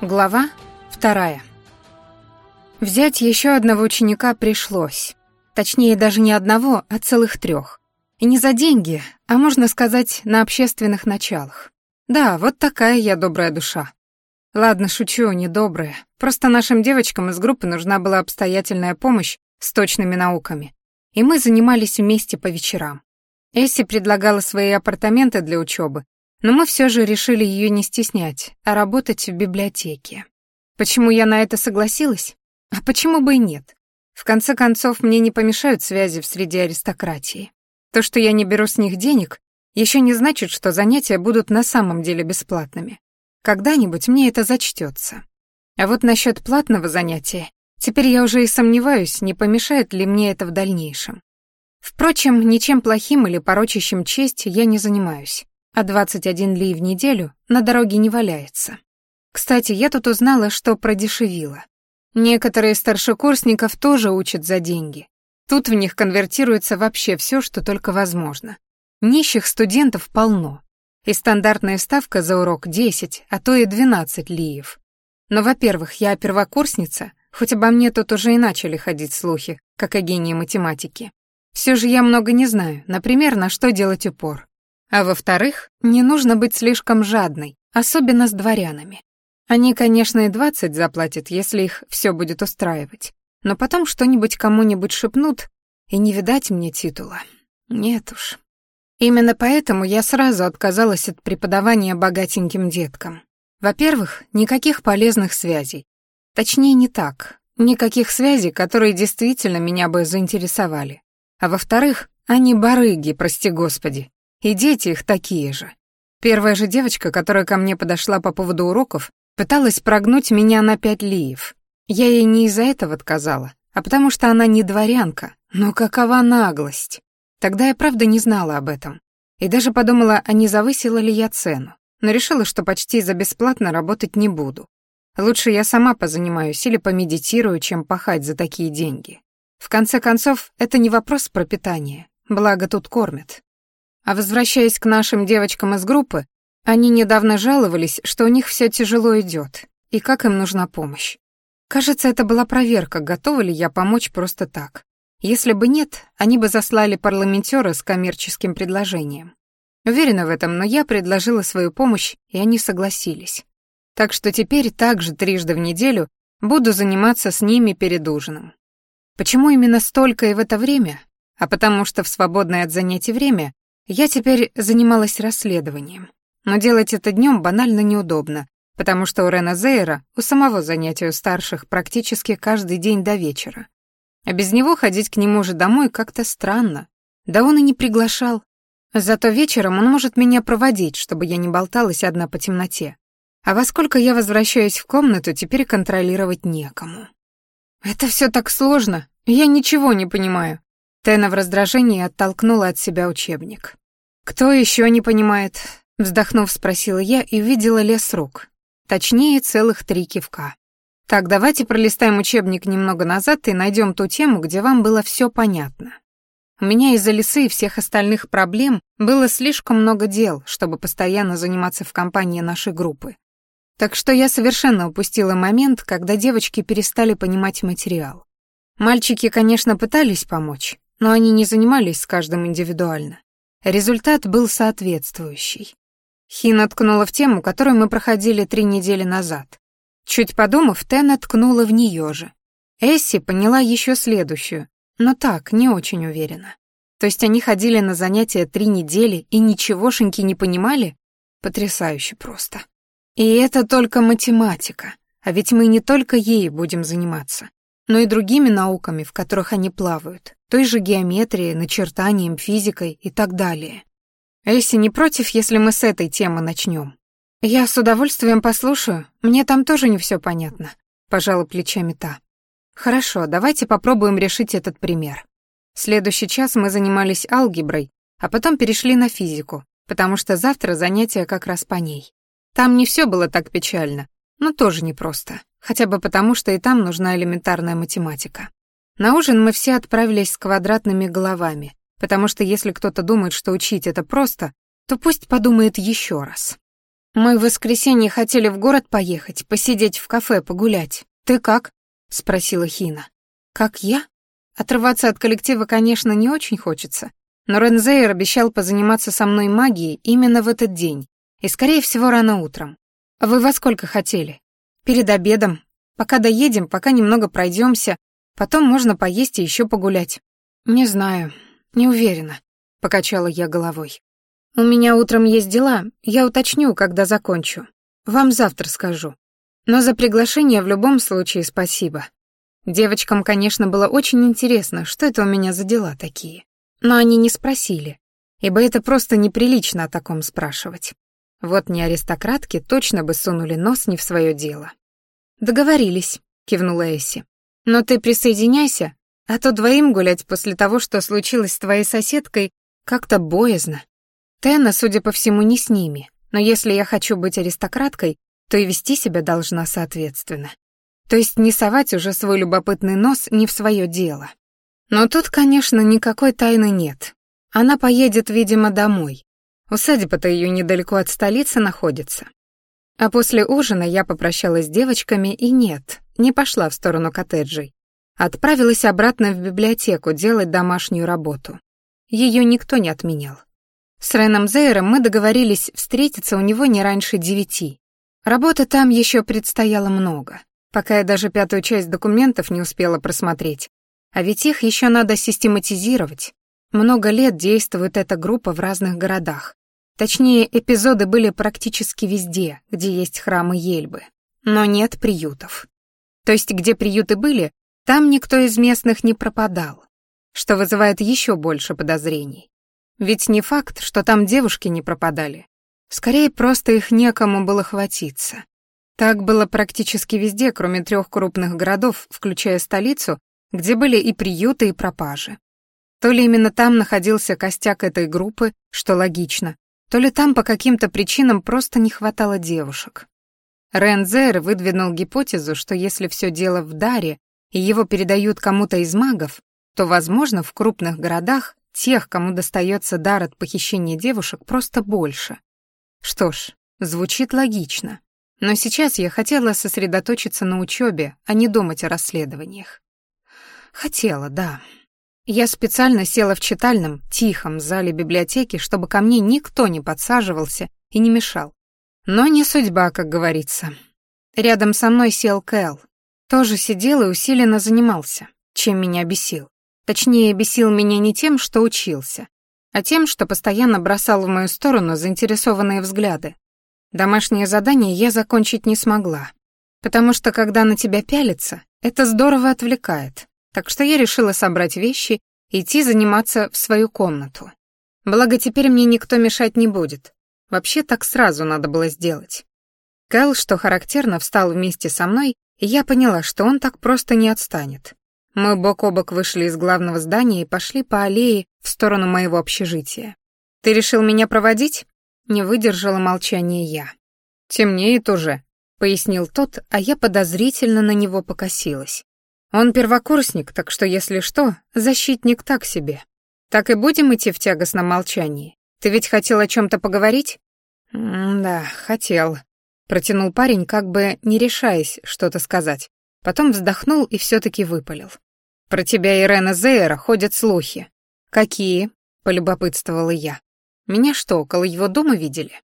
Глава вторая. Взять еще одного ученика пришлось. Точнее, даже не одного, а целых трех. И не за деньги, а можно сказать, на общественных началах. Да, вот такая я добрая душа. Ладно, шучу, не добрая. Просто нашим девочкам из группы нужна была обстоятельная помощь с точными науками. И мы занимались вместе по вечерам. Эсси предлагала свои апартаменты для учебы, но мы все же решили ее не стеснять, а работать в библиотеке. Почему я на это согласилась? А почему бы и нет? В конце концов, мне не помешают связи в среде аристократии. То, что я не беру с них денег, еще не значит, что занятия будут на самом деле бесплатными. Когда-нибудь мне это зачтется. А вот насчет платного занятия, теперь я уже и сомневаюсь, не помешает ли мне это в дальнейшем. Впрочем, ничем плохим или порочащим честь я не занимаюсь а 21 ли в неделю на дороге не валяется. Кстати, я тут узнала, что продешевило. Некоторые старшекурсников тоже учат за деньги. Тут в них конвертируется вообще все, что только возможно. Нищих студентов полно. И стандартная ставка за урок 10, а то и 12 лиев. Но, во-первых, я первокурсница, хоть обо мне тут уже и начали ходить слухи, как о гении математики. Все же я много не знаю, например, на что делать упор. А во-вторых, не нужно быть слишком жадной, особенно с дворянами. Они, конечно, и двадцать заплатят, если их все будет устраивать. Но потом что-нибудь кому-нибудь шепнут, и не видать мне титула. Нет уж. Именно поэтому я сразу отказалась от преподавания богатеньким деткам. Во-первых, никаких полезных связей. Точнее, не так. Никаких связей, которые действительно меня бы заинтересовали. А во-вторых, они барыги, прости господи, и дети их такие же. Первая же девочка, которая ко мне подошла по поводу уроков, пыталась прогнуть меня на пять лиев. Я ей не из-за этого отказала, а потому что она не дворянка. Но какова наглость! Тогда я правда не знала об этом. И даже подумала, а не завысила ли я цену. Но решила, что почти за бесплатно работать не буду. Лучше я сама позанимаюсь или помедитирую, чем пахать за такие деньги. В конце концов, это не вопрос про питание, благо тут кормят. А возвращаясь к нашим девочкам из группы, они недавно жаловались, что у них все тяжело идет, и как им нужна помощь. Кажется, это была проверка, готова ли я помочь просто так. Если бы нет, они бы заслали парламентера с коммерческим предложением. Уверена в этом, но я предложила свою помощь, и они согласились. Так что теперь также трижды в неделю буду заниматься с ними перед ужином. Почему именно столько и в это время? А потому что в свободное от занятий время я теперь занималась расследованием. Но делать это днем банально неудобно, потому что у Рена Зейра у самого занятия старших практически каждый день до вечера. А без него ходить к нему же домой как-то странно. Да он и не приглашал. Зато вечером он может меня проводить, чтобы я не болталась одна по темноте. А во сколько я возвращаюсь в комнату, теперь контролировать некому. Это все так сложно, я ничего не понимаю. Тена в раздражении оттолкнула от себя учебник. «Кто еще не понимает?» — вздохнув, спросила я и увидела лес рук. Точнее, целых три кивка. «Так, давайте пролистаем учебник немного назад и найдем ту тему, где вам было все понятно. У меня из-за лесы и всех остальных проблем было слишком много дел, чтобы постоянно заниматься в компании нашей группы. Так что я совершенно упустила момент, когда девочки перестали понимать материал. Мальчики, конечно, пытались помочь, но они не занимались с каждым индивидуально. Результат был соответствующий. Хина ткнула в тему, которую мы проходили три недели назад. Чуть подумав, Тена ткнула в нее же. Эсси поняла еще следующую, но так, не очень уверенно. То есть они ходили на занятия три недели и ничегошеньки не понимали? Потрясающе просто. И это только математика, а ведь мы не только ей будем заниматься, но и другими науками, в которых они плавают той же геометрией, начертанием, физикой и так далее. Эсси не против, если мы с этой темы начнем. Я с удовольствием послушаю, мне там тоже не все понятно, пожала плечами та. Хорошо, давайте попробуем решить этот пример. Следующий час мы занимались алгеброй, а потом перешли на физику, потому что завтра занятие как раз по ней. Там не все было так печально, но тоже непросто, хотя бы потому, что и там нужна элементарная математика. На ужин мы все отправились с квадратными головами, потому что если кто-то думает, что учить это просто, то пусть подумает еще раз. Мы в воскресенье хотели в город поехать, посидеть в кафе, погулять. Ты как?» — спросила Хина. «Как я?» Отрываться от коллектива, конечно, не очень хочется, но Рензейр обещал позаниматься со мной магией именно в этот день, и, скорее всего, рано утром. Вы во сколько хотели? Перед обедом. Пока доедем, пока немного пройдемся, потом можно поесть и еще погулять. Не знаю, не уверена, покачала я головой. У меня утром есть дела, я уточню, когда закончу. Вам завтра скажу. Но за приглашение в любом случае спасибо. Девочкам, конечно, было очень интересно, что это у меня за дела такие. Но они не спросили, ибо это просто неприлично о таком спрашивать. Вот не аристократки точно бы сунули нос не в свое дело. «Договорились», — кивнула Эсси. «Но ты присоединяйся, а то двоим гулять после того, что случилось с твоей соседкой, как-то боязно. Тена, судя по всему, не с ними, но если я хочу быть аристократкой, то и вести себя должна соответственно. То есть не совать уже свой любопытный нос не в свое дело. Но тут, конечно, никакой тайны нет. Она поедет, видимо, домой. Усадьба-то ее недалеко от столицы находится. А после ужина я попрощалась с девочками и нет, не пошла в сторону коттеджей. Отправилась обратно в библиотеку делать домашнюю работу. Ее никто не отменял. С Реном Зейером мы договорились встретиться у него не раньше девяти. Работы там еще предстояло много, пока я даже пятую часть документов не успела просмотреть. А ведь их еще надо систематизировать. Много лет действует эта группа в разных городах. Точнее, эпизоды были практически везде, где есть храмы Ельбы. Но нет приютов. То есть, где приюты были, там никто из местных не пропадал, что вызывает еще больше подозрений. Ведь не факт, что там девушки не пропадали. Скорее, просто их некому было хватиться. Так было практически везде, кроме трех крупных городов, включая столицу, где были и приюты, и пропажи. То ли именно там находился костяк этой группы, что логично, то ли там по каким-то причинам просто не хватало девушек. Рензер выдвинул гипотезу, что если все дело в даре, и его передают кому-то из магов, то, возможно, в крупных городах Тех, кому достается дар от похищения девушек, просто больше. Что ж, звучит логично. Но сейчас я хотела сосредоточиться на учебе, а не думать о расследованиях. Хотела, да. Я специально села в читальном, тихом зале библиотеки, чтобы ко мне никто не подсаживался и не мешал. Но не судьба, как говорится. Рядом со мной сел Кэл. Тоже сидел и усиленно занимался, чем меня бесил. Точнее, бесил меня не тем, что учился, а тем, что постоянно бросал в мою сторону заинтересованные взгляды. Домашнее задание я закончить не смогла, потому что когда на тебя пялится, это здорово отвлекает, так что я решила собрать вещи и идти заниматься в свою комнату. Благо теперь мне никто мешать не будет. Вообще так сразу надо было сделать. Кэл, что характерно, встал вместе со мной, и я поняла, что он так просто не отстанет. Мы бок о бок вышли из главного здания и пошли по аллее в сторону моего общежития. «Ты решил меня проводить?» Не выдержала молчания я. «Темнеет уже», — пояснил тот, а я подозрительно на него покосилась. «Он первокурсник, так что, если что, защитник так себе. Так и будем идти в тягостном молчании. Ты ведь хотел о чем-то поговорить?» «Да, хотел», — протянул парень, как бы не решаясь что-то сказать. Потом вздохнул и все-таки выпалил. «Про тебя, Ирена Зейра, ходят слухи». «Какие?» — полюбопытствовала я. «Меня что, около его дома видели?»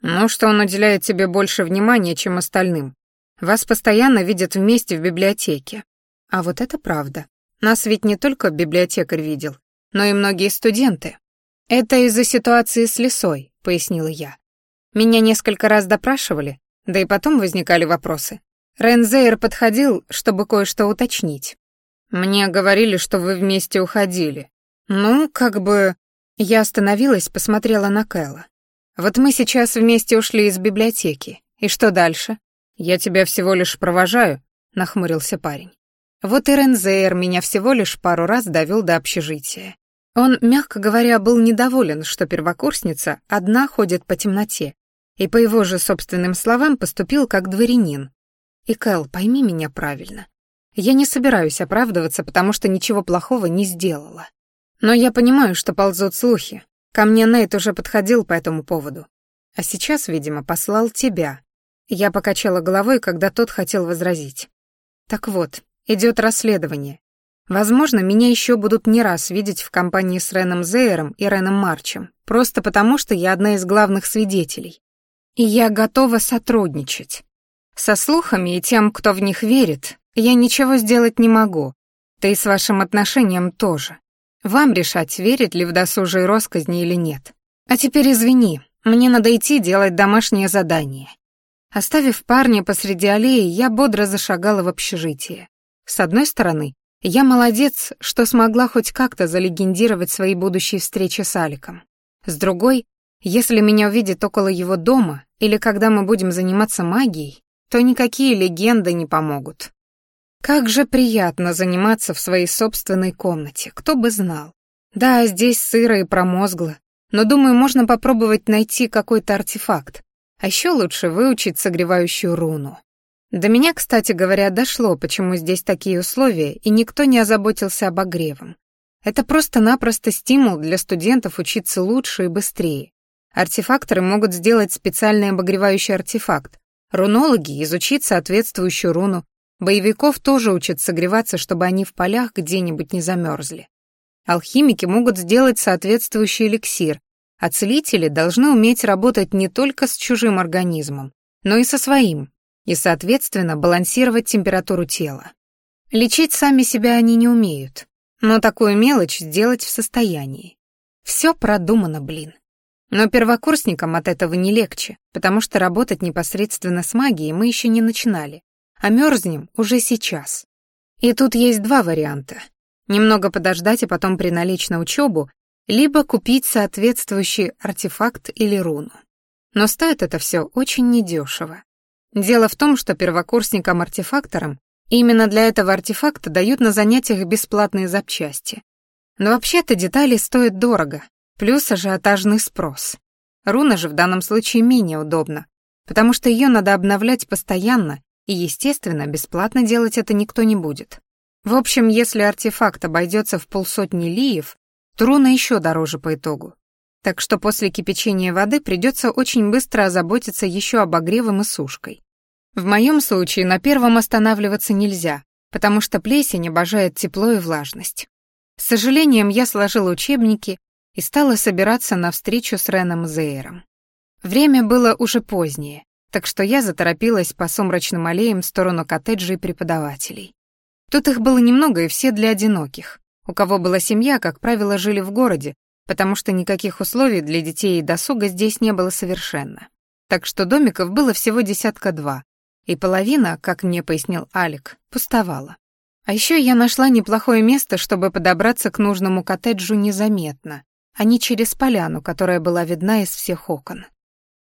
«Ну, что он уделяет тебе больше внимания, чем остальным. Вас постоянно видят вместе в библиотеке». А вот это правда. Нас ведь не только библиотекарь видел, но и многие студенты. «Это из-за ситуации с лесой», — пояснила я. «Меня несколько раз допрашивали, да и потом возникали вопросы. Рензейр подходил, чтобы кое-что уточнить. Мне говорили, что вы вместе уходили. Ну, как бы... Я остановилась, посмотрела на Кэлла. Вот мы сейчас вместе ушли из библиотеки. И что дальше? Я тебя всего лишь провожаю, нахмурился парень. Вот и Рензейр меня всего лишь пару раз довел до общежития. Он, мягко говоря, был недоволен, что первокурсница одна ходит по темноте, и по его же собственным словам поступил как дворянин, и, Кэл, пойми меня правильно. Я не собираюсь оправдываться, потому что ничего плохого не сделала. Но я понимаю, что ползут слухи. Ко мне Нейт уже подходил по этому поводу. А сейчас, видимо, послал тебя. Я покачала головой, когда тот хотел возразить. Так вот, идет расследование. Возможно, меня еще будут не раз видеть в компании с Реном Зейером и Реном Марчем, просто потому что я одна из главных свидетелей. И я готова сотрудничать. Со слухами и тем, кто в них верит, я ничего сделать не могу. Да и с вашим отношением тоже. Вам решать, верить ли в досужие росказни или нет. А теперь извини, мне надо идти делать домашнее задание. Оставив парня посреди аллеи, я бодро зашагала в общежитие. С одной стороны, я молодец, что смогла хоть как-то залегендировать свои будущие встречи с Аликом. С другой, если меня увидят около его дома или когда мы будем заниматься магией, то никакие легенды не помогут. Как же приятно заниматься в своей собственной комнате, кто бы знал. Да, здесь сыро и промозгло, но, думаю, можно попробовать найти какой-то артефакт. А еще лучше выучить согревающую руну. До меня, кстати говоря, дошло, почему здесь такие условия, и никто не озаботился обогревом. Это просто-напросто стимул для студентов учиться лучше и быстрее. Артефакторы могут сделать специальный обогревающий артефакт. Рунологи — изучить соответствующую руну. Боевиков тоже учат согреваться, чтобы они в полях где-нибудь не замерзли. Алхимики могут сделать соответствующий эликсир, а целители должны уметь работать не только с чужим организмом, но и со своим, и, соответственно, балансировать температуру тела. Лечить сами себя они не умеют, но такую мелочь сделать в состоянии. Все продумано, блин. Но первокурсникам от этого не легче, потому что работать непосредственно с магией мы еще не начинали, а мерзнем уже сейчас. И тут есть два варианта. Немного подождать, а потом приналечь на учебу, либо купить соответствующий артефакт или руну. Но стоит это все очень недешево. Дело в том, что первокурсникам-артефакторам именно для этого артефакта дают на занятиях бесплатные запчасти. Но вообще-то детали стоят дорого, плюс ажиотажный спрос. Руна же в данном случае менее удобна, потому что ее надо обновлять постоянно, и, естественно, бесплатно делать это никто не будет. В общем, если артефакт обойдется в полсотни лиев, то руна еще дороже по итогу. Так что после кипячения воды придется очень быстро озаботиться еще обогревом и сушкой. В моем случае на первом останавливаться нельзя, потому что плесень обожает тепло и влажность. С сожалением я сложила учебники и стала собираться на встречу с Реном Зейером. Время было уже позднее, так что я заторопилась по сумрачным аллеям в сторону коттеджей преподавателей. Тут их было немного и все для одиноких. У кого была семья, как правило, жили в городе, потому что никаких условий для детей и досуга здесь не было совершенно. Так что домиков было всего десятка два, и половина, как мне пояснил Алик, пустовала. А еще я нашла неплохое место, чтобы подобраться к нужному коттеджу незаметно, а не через поляну, которая была видна из всех окон.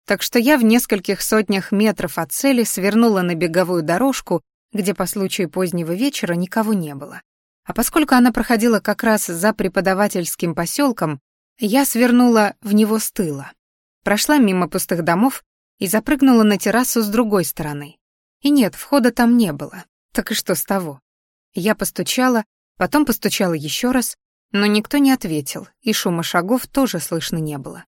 Так что я в нескольких сотнях метров от цели свернула на беговую дорожку, где по случаю позднего вечера никого не было. А поскольку она проходила как раз за преподавательским поселком, я свернула в него с тыла, прошла мимо пустых домов и запрыгнула на террасу с другой стороны. И нет, входа там не было. Так и что с того? Я постучала, потом постучала еще раз, но никто не ответил, и шума шагов тоже слышно не было.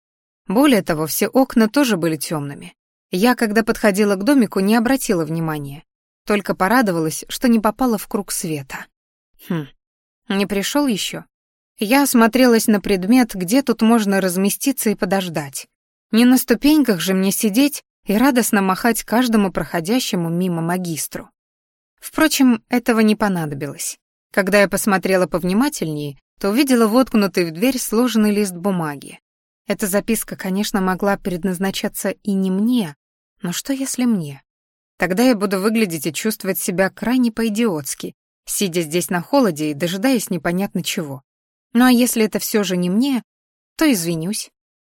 Более того, все окна тоже были темными. Я, когда подходила к домику, не обратила внимания, только порадовалась, что не попала в круг света. Хм, не пришел еще? Я осмотрелась на предмет, где тут можно разместиться и подождать. Не на ступеньках же мне сидеть и радостно махать каждому проходящему мимо магистру. Впрочем, этого не понадобилось. Когда я посмотрела повнимательнее, то увидела воткнутый в дверь сложенный лист бумаги. Эта записка, конечно, могла предназначаться и не мне, но что если мне? Тогда я буду выглядеть и чувствовать себя крайне по-идиотски, сидя здесь на холоде и дожидаясь непонятно чего. Ну а если это все же не мне, то извинюсь.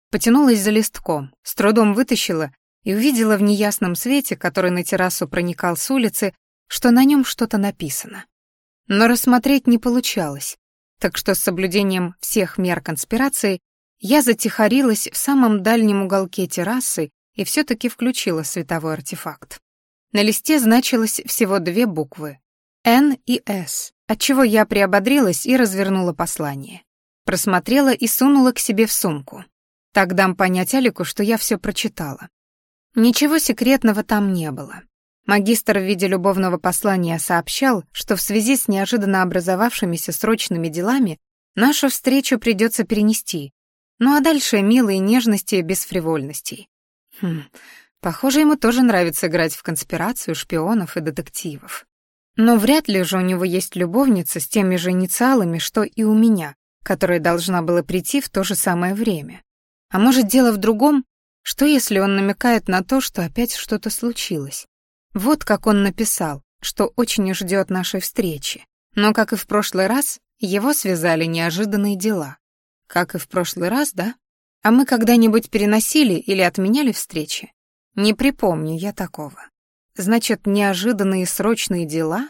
Потянулась за листком, с трудом вытащила и увидела в неясном свете, который на террасу проникал с улицы, что на нем что-то написано. Но рассмотреть не получалось, так что с соблюдением всех мер конспирации я затихарилась в самом дальнем уголке террасы и все-таки включила световой артефакт. На листе значилось всего две буквы — «Н» и «С», отчего я приободрилась и развернула послание. Просмотрела и сунула к себе в сумку. Так дам понять Алику, что я все прочитала. Ничего секретного там не было. Магистр в виде любовного послания сообщал, что в связи с неожиданно образовавшимися срочными делами нашу встречу придется перенести. Ну а дальше милые нежности без фривольностей. Хм, похоже, ему тоже нравится играть в конспирацию шпионов и детективов. Но вряд ли же у него есть любовница с теми же инициалами, что и у меня, которая должна была прийти в то же самое время. А может, дело в другом? Что если он намекает на то, что опять что-то случилось? Вот как он написал, что очень ждет нашей встречи. Но, как и в прошлый раз, его связали неожиданные дела. Как и в прошлый раз, да? А мы когда-нибудь переносили или отменяли встречи? Не припомню я такого. Значит, неожиданные срочные дела?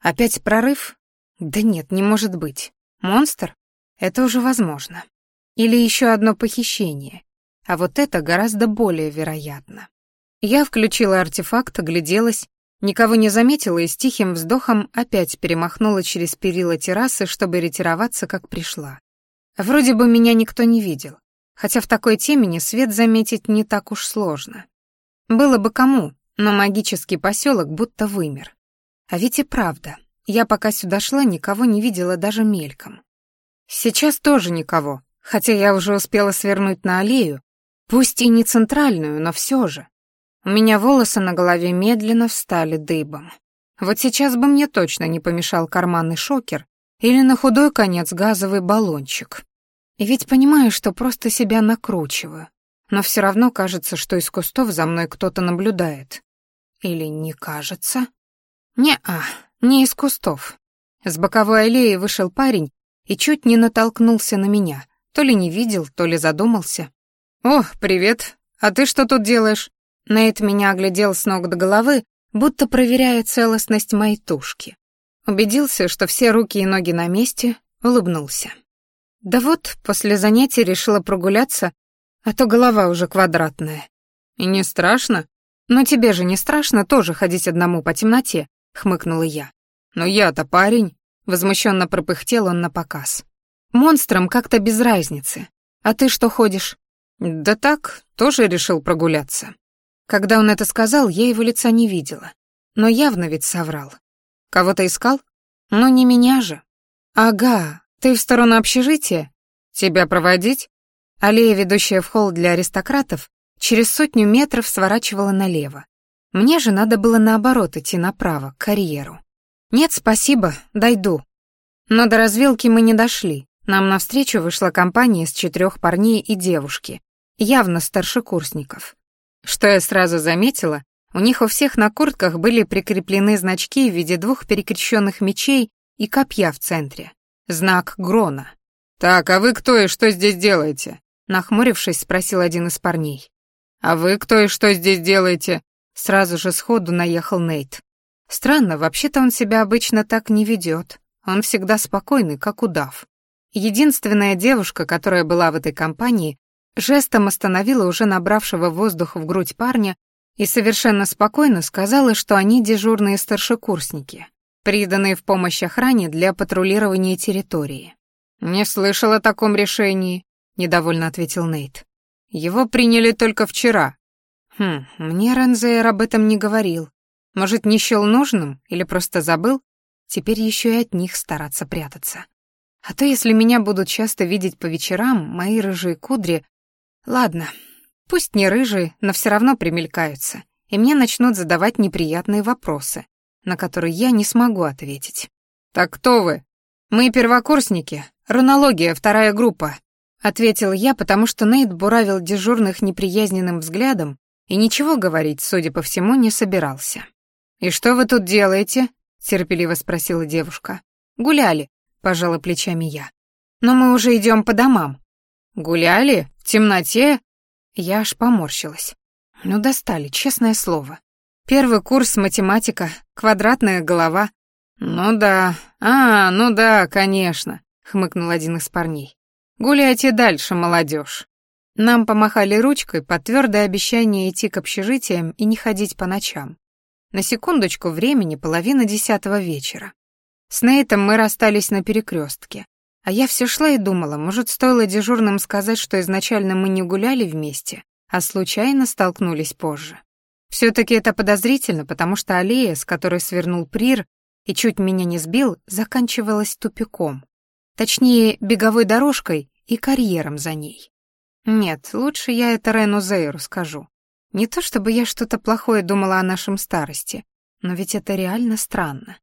Опять прорыв? Да нет, не может быть. Монстр? Это уже возможно. Или еще одно похищение. А вот это гораздо более вероятно. Я включила артефакт, огляделась, никого не заметила и с тихим вздохом опять перемахнула через перила террасы, чтобы ретироваться, как пришла. Вроде бы меня никто не видел, хотя в такой темени свет заметить не так уж сложно. Было бы кому, но магический поселок будто вымер. А ведь и правда, я пока сюда шла, никого не видела даже мельком. Сейчас тоже никого, хотя я уже успела свернуть на аллею, пусть и не центральную, но все же. У меня волосы на голове медленно встали дыбом. Вот сейчас бы мне точно не помешал карманный шокер или на худой конец газовый баллончик. И ведь понимаю, что просто себя накручиваю, но все равно кажется, что из кустов за мной кто-то наблюдает. Или не кажется? Не-а, не из кустов. С боковой аллеи вышел парень и чуть не натолкнулся на меня. То ли не видел, то ли задумался. «О, привет! А ты что тут делаешь?» Нейт меня оглядел с ног до головы, будто проверяя целостность моей тушки. Убедился, что все руки и ноги на месте, улыбнулся. Да вот, после занятий решила прогуляться, а то голова уже квадратная. И не страшно? Но тебе же не страшно тоже ходить одному по темноте, хмыкнула я. Но я-то парень, возмущенно пропыхтел он на показ. Монстрам как-то без разницы. А ты что ходишь? Да так, тоже решил прогуляться. Когда он это сказал, я его лица не видела. Но явно ведь соврал. Кого-то искал? Но не меня же. Ага, ты в сторону общежития? Тебя проводить? Аллея, ведущая в холл для аристократов, через сотню метров сворачивала налево. Мне же надо было наоборот идти направо, к карьеру. Нет, спасибо, дойду. Но до развилки мы не дошли. Нам навстречу вышла компания из четырех парней и девушки, явно старшекурсников. Что я сразу заметила, у них у всех на куртках были прикреплены значки в виде двух перекрещенных мечей и копья в центре. Знак Грона. «Так, а вы кто и что здесь делаете?» Нахмурившись, спросил один из парней. «А вы кто и что здесь делаете?» Сразу же сходу наехал Нейт. Странно, вообще-то он себя обычно так не ведет. Он всегда спокойный, как удав. Единственная девушка, которая была в этой компании, жестом остановила уже набравшего воздух в грудь парня и совершенно спокойно сказала, что они дежурные старшекурсники, приданные в помощь охране для патрулирования территории. «Не слышал о таком решении», — недовольно ответил Нейт. «Его приняли только вчера». «Хм, мне Ранзейр об этом не говорил. Может, не счел нужным или просто забыл? Теперь еще и от них стараться прятаться. А то, если меня будут часто видеть по вечерам, мои рыжие кудри Ладно, пусть не рыжие, но все равно примелькаются, и мне начнут задавать неприятные вопросы, на которые я не смогу ответить. «Так кто вы?» «Мы первокурсники, рунология, вторая группа», — ответил я, потому что Нейт буравил дежурных неприязненным взглядом и ничего говорить, судя по всему, не собирался. «И что вы тут делаете?» — терпеливо спросила девушка. «Гуляли», — пожала плечами я. «Но мы уже идем по домам». «Гуляли? В темноте?» Я аж поморщилась. Ну, достали, честное слово. Первый курс математика, квадратная голова. Ну да, а, ну да, конечно, хмыкнул один из парней. Гуляйте дальше, молодежь. Нам помахали ручкой под твердое обещание идти к общежитиям и не ходить по ночам. На секундочку времени половина десятого вечера. С Нейтом мы расстались на перекрестке, А я все шла и думала, может, стоило дежурным сказать, что изначально мы не гуляли вместе, а случайно столкнулись позже. все таки это подозрительно, потому что аллея, с которой свернул Прир и чуть меня не сбил, заканчивалась тупиком. Точнее, беговой дорожкой и карьером за ней. Нет, лучше я это Рену Зейру скажу. Не то чтобы я что-то плохое думала о нашем старости, но ведь это реально странно.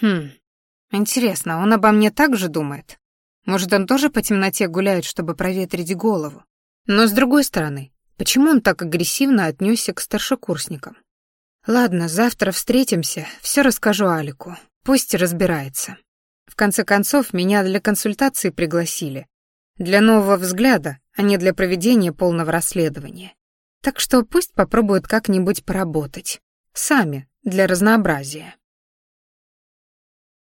Хм, интересно, он обо мне так же думает? Может, он тоже по темноте гуляет, чтобы проветрить голову? Но с другой стороны, почему он так агрессивно отнесся к старшекурсникам? Ладно, завтра встретимся, все расскажу Алику. Пусть разбирается. В конце концов, меня для консультации пригласили. Для нового взгляда, а не для проведения полного расследования. Так что пусть попробуют как-нибудь поработать. Сами, для разнообразия.